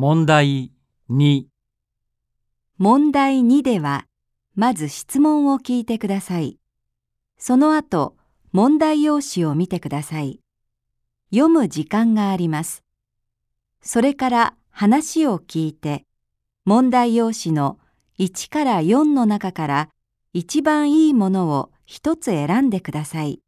問題2問題2では、まず質問を聞いてください。その後、問題用紙を見てください。読む時間があります。それから話を聞いて、問題用紙の1から4の中から一番いいものを一つ選んでください。